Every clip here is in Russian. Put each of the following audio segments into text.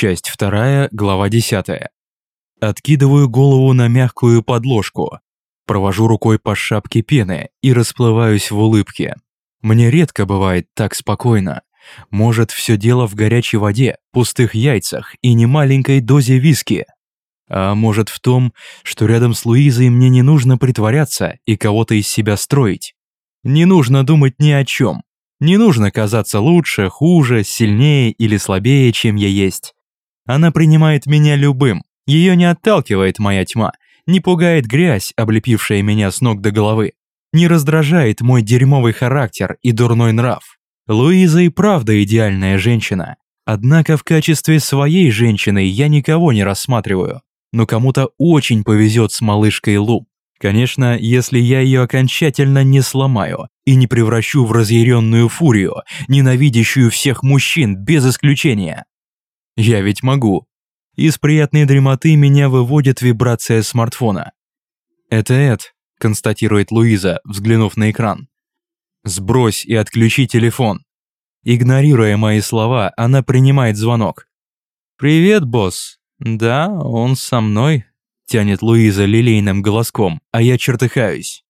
Часть вторая, глава 10. Откидываю голову на мягкую подложку, провожу рукой по шапке пены и расплываюсь в улыбке. Мне редко бывает так спокойно. Может, все дело в горячей воде, пустых яйцах и немаленькой дозе виски. А может в том, что рядом с Луизой мне не нужно притворяться и кого-то из себя строить. Не нужно думать ни о чем. Не нужно казаться лучше, хуже, сильнее или слабее, чем я есть. Она принимает меня любым. Ее не отталкивает моя тьма, не пугает грязь, облепившая меня с ног до головы, не раздражает мой дерьмовый характер и дурной нрав. Луиза и правда идеальная женщина. Однако в качестве своей женщины я никого не рассматриваю. Но кому-то очень повезет с малышкой Лу. Конечно, если я ее окончательно не сломаю и не превращу в разъяренную фурию, ненавидящую всех мужчин без исключения. Я ведь могу. Из приятной дремоты меня выводит вибрация смартфона. «Это Эд», — констатирует Луиза, взглянув на экран. «Сбрось и отключи телефон». Игнорируя мои слова, она принимает звонок. «Привет, босс. Да, он со мной», — тянет Луиза лилейным голоском, а я чертыхаюсь.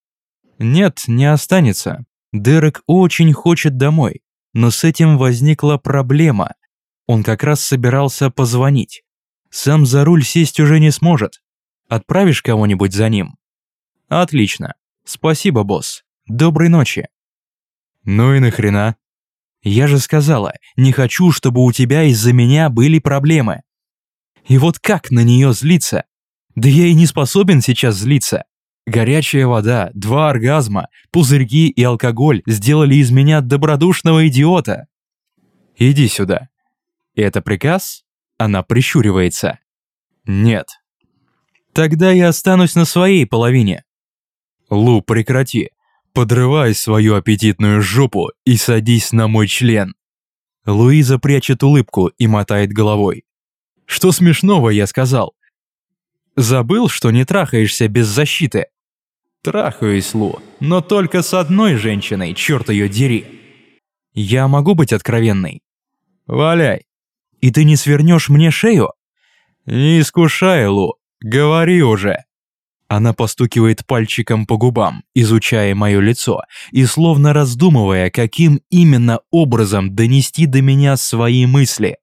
«Нет, не останется. Дерек очень хочет домой, но с этим возникла проблема. Он как раз собирался позвонить. Сам за руль сесть уже не сможет. Отправишь кого-нибудь за ним? Отлично. Спасибо, босс. Доброй ночи. Ну и нахрена? Я же сказала, не хочу, чтобы у тебя из-за меня были проблемы. И вот как на нее злиться? Да я и не способен сейчас злиться. Горячая вода, два оргазма, пузырьки и алкоголь сделали из меня добродушного идиота. Иди сюда. «Это приказ?» Она прищуривается. «Нет». «Тогда я останусь на своей половине». «Лу, прекрати. Подрывай свою аппетитную жопу и садись на мой член». Луиза прячет улыбку и мотает головой. «Что смешного, я сказал?» «Забыл, что не трахаешься без защиты?» «Трахаюсь, Лу, но только с одной женщиной, черт ее дери!» «Я могу быть откровенной?» «Валяй!» И ты не свернешь мне шею? Не искушай, Лу, говори уже. Она постукивает пальчиком по губам, изучая мое лицо и словно раздумывая, каким именно образом донести до меня свои мысли.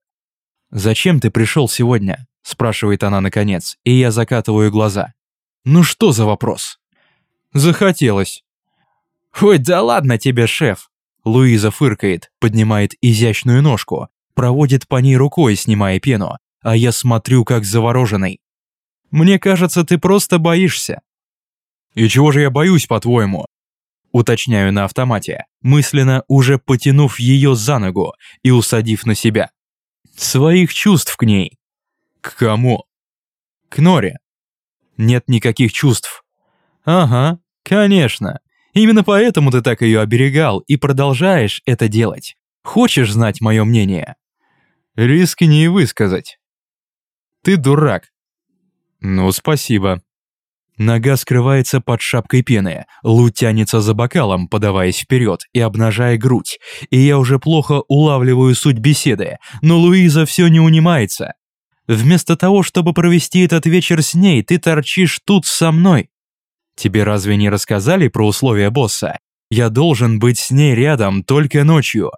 «Зачем ты пришел сегодня?» – спрашивает она наконец, и я закатываю глаза. «Ну что за вопрос?» «Захотелось». «Ой, да ладно тебе, шеф!» Луиза фыркает, поднимает изящную ножку, проводит по ней рукой, снимая пену, а я смотрю как завороженный. Мне кажется, ты просто боишься. И чего же я боюсь, по-твоему? Уточняю на автомате, мысленно уже потянув ее за ногу и усадив на себя. Своих чувств к ней. К кому? К Норе. Нет никаких чувств. Ага, конечно. Именно поэтому ты так ее оберегал и продолжаешь это делать. Хочешь знать мое мнение? Рискни и высказать. Ты дурак. Ну, спасибо. Нога скрывается под шапкой пены, Лу тянется за бокалом, подаваясь вперед и обнажая грудь, и я уже плохо улавливаю суть беседы, но Луиза все не унимается. Вместо того, чтобы провести этот вечер с ней, ты торчишь тут со мной. Тебе разве не рассказали про условия босса? Я должен быть с ней рядом только ночью.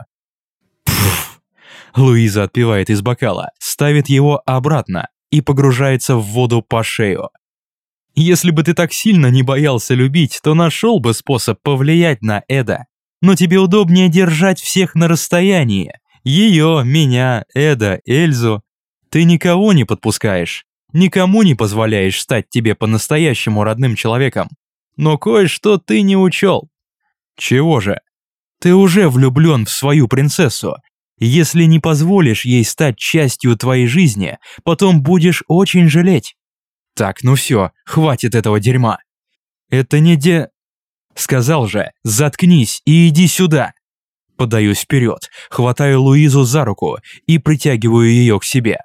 Луиза отпивает из бокала, ставит его обратно и погружается в воду по шею. Если бы ты так сильно не боялся любить, то нашел бы способ повлиять на Эда. Но тебе удобнее держать всех на расстоянии. Ее, меня, Эда, Эльзу. Ты никого не подпускаешь. Никому не позволяешь стать тебе по-настоящему родным человеком. Но кое-что ты не учел. Чего же? Ты уже влюблен в свою принцессу если не позволишь ей стать частью твоей жизни, потом будешь очень жалеть. Так, ну все, хватит этого дерьма. Это не де... Сказал же, заткнись и иди сюда. Подаюсь вперед, хватаю Луизу за руку и притягиваю ее к себе.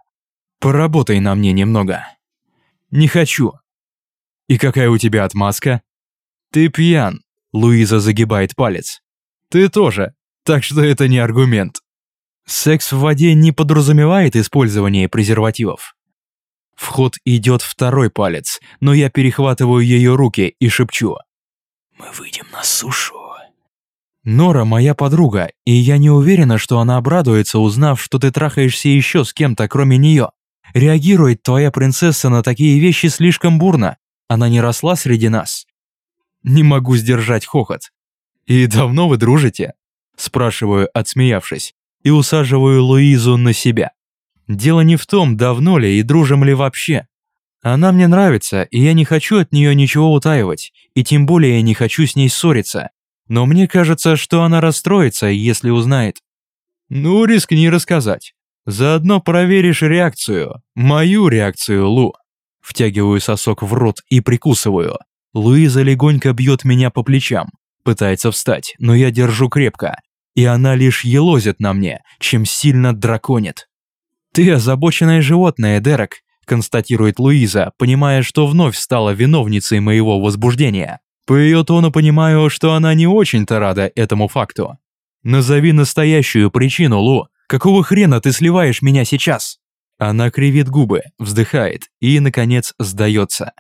Поработай на мне немного. Не хочу. И какая у тебя отмазка? Ты пьян. Луиза загибает палец. Ты тоже, так что это не аргумент. Секс в воде не подразумевает использование презервативов. В ход идет второй палец, но я перехватываю ее руки и шепчу. «Мы выйдем на сушу». Нора моя подруга, и я не уверена, что она обрадуется, узнав, что ты трахаешься еще с кем-то, кроме нее. Реагирует твоя принцесса на такие вещи слишком бурно. Она не росла среди нас. Не могу сдержать хохот. «И давно вы дружите?» Спрашиваю, отсмеявшись, и усаживаю Луизу на себя. Дело не в том, давно ли и дружим ли вообще. Она мне нравится, и я не хочу от нее ничего утаивать, и тем более я не хочу с ней ссориться. Но мне кажется, что она расстроится, если узнает. Ну, рискни рассказать. Заодно проверишь реакцию. Мою реакцию, Лу. Втягиваю сосок в рот и прикусываю. Луиза легонько бьет меня по плечам. Пытается встать, но я держу крепко. И она лишь елозит на мне, чем сильно драконит. «Ты озабоченное животное, Дерек», констатирует Луиза, понимая, что вновь стала виновницей моего возбуждения. По ее тону понимаю, что она не очень-то рада этому факту. «Назови настоящую причину, Лу. Какого хрена ты сливаешь меня сейчас?» Она кривит губы, вздыхает и, наконец, сдается.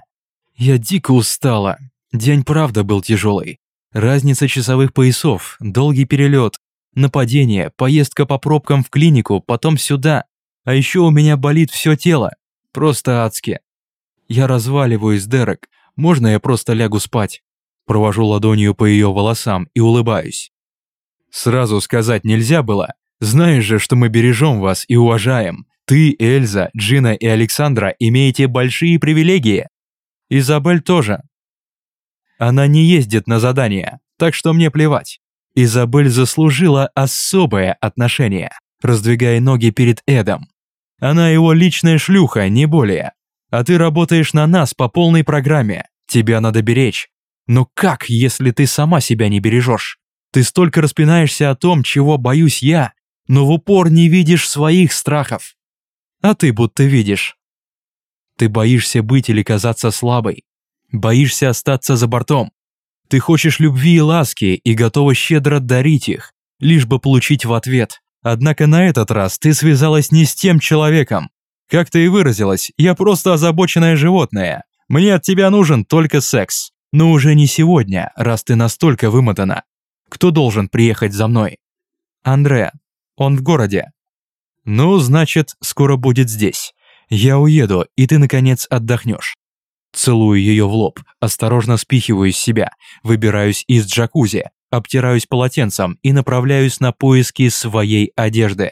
«Я дико устала. День правда был тяжелый. Разница часовых поясов, долгий перелет, нападение, поездка по пробкам в клинику, потом сюда. А еще у меня болит все тело. Просто адски. Я разваливаюсь, Дерек. Можно я просто лягу спать? Провожу ладонью по ее волосам и улыбаюсь. Сразу сказать нельзя было. Знаешь же, что мы бережем вас и уважаем. Ты, Эльза, Джина и Александра имеете большие привилегии. Изабель тоже. Она не ездит на задания, так что мне плевать. Изабель заслужила особое отношение, раздвигая ноги перед Эдом. Она его личная шлюха, не более. А ты работаешь на нас по полной программе. Тебя надо беречь. Но как, если ты сама себя не бережешь? Ты столько распинаешься о том, чего боюсь я, но в упор не видишь своих страхов. А ты будто видишь. Ты боишься быть или казаться слабой. Боишься остаться за бортом. Ты хочешь любви и ласки и готова щедро дарить их, лишь бы получить в ответ. Однако на этот раз ты связалась не с тем человеком. Как ты и выразилась, я просто озабоченное животное. Мне от тебя нужен только секс. Но уже не сегодня, раз ты настолько вымотана. Кто должен приехать за мной? Андре. Он в городе. Ну, значит, скоро будет здесь. Я уеду, и ты, наконец, отдохнешь. Целую ее в лоб, осторожно спихиваю из себя, выбираюсь из джакузи, обтираюсь полотенцем и направляюсь на поиски своей одежды.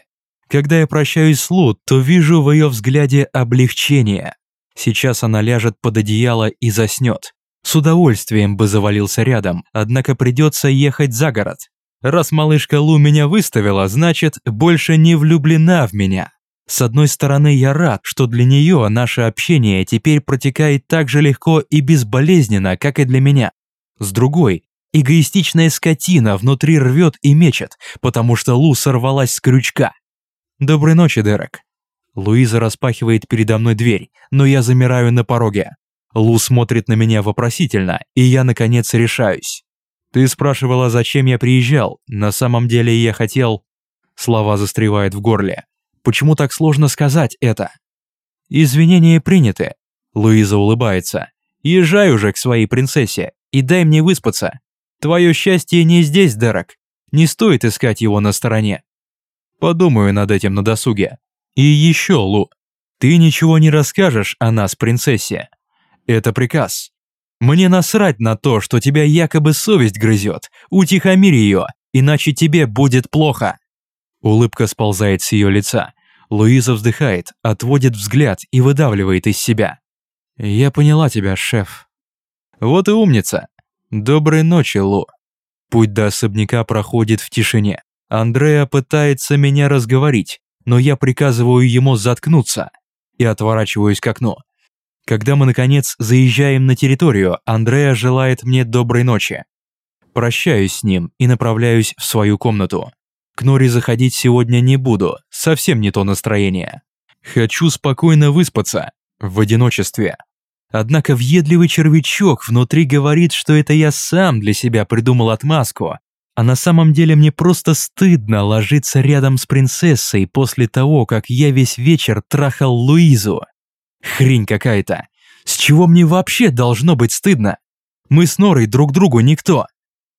Когда я прощаюсь с Лу, то вижу в ее взгляде облегчение. Сейчас она ляжет под одеяло и заснет. С удовольствием бы завалился рядом, однако придется ехать за город. Раз малышка Лу меня выставила, значит, больше не влюблена в меня. С одной стороны, я рад, что для нее наше общение теперь протекает так же легко и безболезненно, как и для меня. С другой, эгоистичная скотина внутри рвет и мечет, потому что Лу сорвалась с крючка. «Доброй ночи, Дерек». Луиза распахивает передо мной дверь, но я замираю на пороге. Лу смотрит на меня вопросительно, и я, наконец, решаюсь. «Ты спрашивала, зачем я приезжал. На самом деле я хотел...» Слова застревают в горле. Почему так сложно сказать это? Извинения приняты. Луиза улыбается. Езжай уже к своей принцессе и дай мне выспаться. Твое счастье не здесь, Дерек. Не стоит искать его на стороне. Подумаю над этим на досуге. И еще, Лу, ты ничего не расскажешь о нас, принцессе. Это приказ. Мне насрать на то, что тебя якобы совесть грызет. Утихомирь ее, иначе тебе будет плохо. Улыбка сползает с ее лица. Луиза вздыхает, отводит взгляд и выдавливает из себя. «Я поняла тебя, шеф». «Вот и умница. Доброй ночи, Лу». Путь до особняка проходит в тишине. Андреа пытается меня разговорить, но я приказываю ему заткнуться и отворачиваюсь к окну. Когда мы, наконец, заезжаем на территорию, Андреа желает мне доброй ночи. Прощаюсь с ним и направляюсь в свою комнату. К Нори заходить сегодня не буду, совсем не то настроение. Хочу спокойно выспаться, в одиночестве. Однако въедливый червячок внутри говорит, что это я сам для себя придумал отмазку, А на самом деле мне просто стыдно ложиться рядом с принцессой после того, как я весь вечер трахал Луизу. Хрень какая-то. С чего мне вообще должно быть стыдно? Мы с Норой друг другу никто.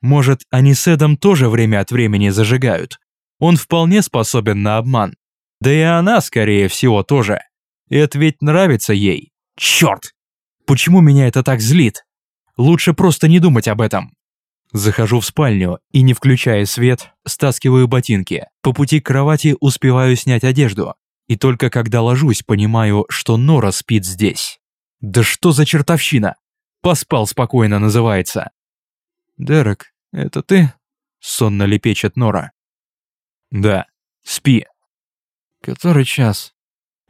Может, они с Эдом тоже время от времени зажигают. Он вполне способен на обман. Да и она, скорее всего, тоже. Это ведь нравится ей. Черт! Почему меня это так злит? Лучше просто не думать об этом. Захожу в спальню и, не включая свет, стаскиваю ботинки. По пути к кровати успеваю снять одежду. И только когда ложусь, понимаю, что Нора спит здесь. Да что за чертовщина? Поспал спокойно называется. «Дерек, это ты?» — сонно лепечет Нора. «Да, спи». «Который час?»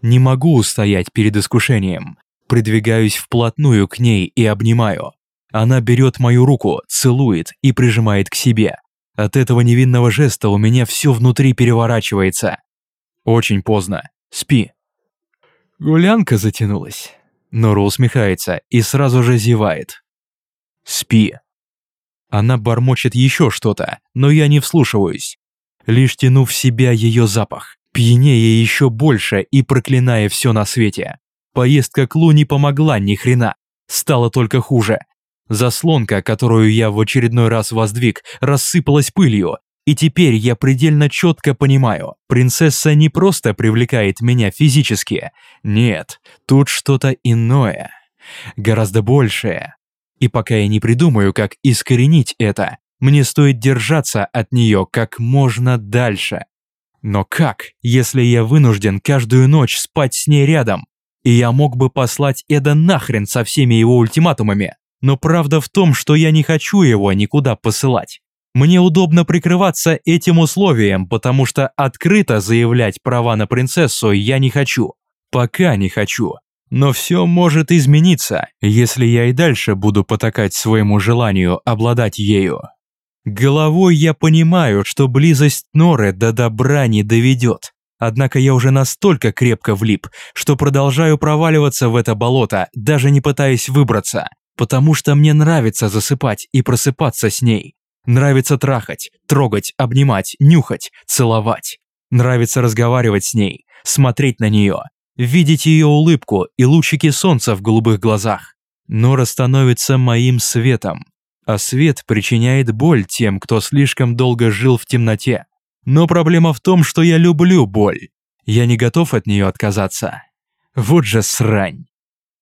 Не могу устоять перед искушением. Придвигаюсь вплотную к ней и обнимаю. Она берет мою руку, целует и прижимает к себе. От этого невинного жеста у меня все внутри переворачивается. Очень поздно. Спи. Гулянка затянулась. Нора усмехается и сразу же зевает. Спи. Она бормочет еще что-то, но я не вслушиваюсь. Лишь тяну в себя ее запах, пьянее еще больше и проклиная все на свете. Поездка к Лу не помогла ни хрена. Стало только хуже. Заслонка, которую я в очередной раз воздвиг, рассыпалась пылью, и теперь я предельно четко понимаю, принцесса не просто привлекает меня физически. Нет, тут что-то иное. Гораздо большее. И пока я не придумаю, как искоренить это, мне стоит держаться от нее как можно дальше. Но как, если я вынужден каждую ночь спать с ней рядом? И я мог бы послать Эда нахрен со всеми его ультиматумами. Но правда в том, что я не хочу его никуда посылать. Мне удобно прикрываться этим условием, потому что открыто заявлять права на принцессу я не хочу. Пока не хочу. Но все может измениться, если я и дальше буду потакать своему желанию обладать ею. Головой я понимаю, что близость Норы до добра не доведет. Однако я уже настолько крепко влип, что продолжаю проваливаться в это болото, даже не пытаясь выбраться потому что мне нравится засыпать и просыпаться с ней. Нравится трахать, трогать, обнимать, нюхать, целовать. Нравится разговаривать с ней, смотреть на нее, видеть ее улыбку и лучики солнца в голубых глазах. Нора становится моим светом, а свет причиняет боль тем, кто слишком долго жил в темноте. Но проблема в том, что я люблю боль. Я не готов от нее отказаться. Вот же срань.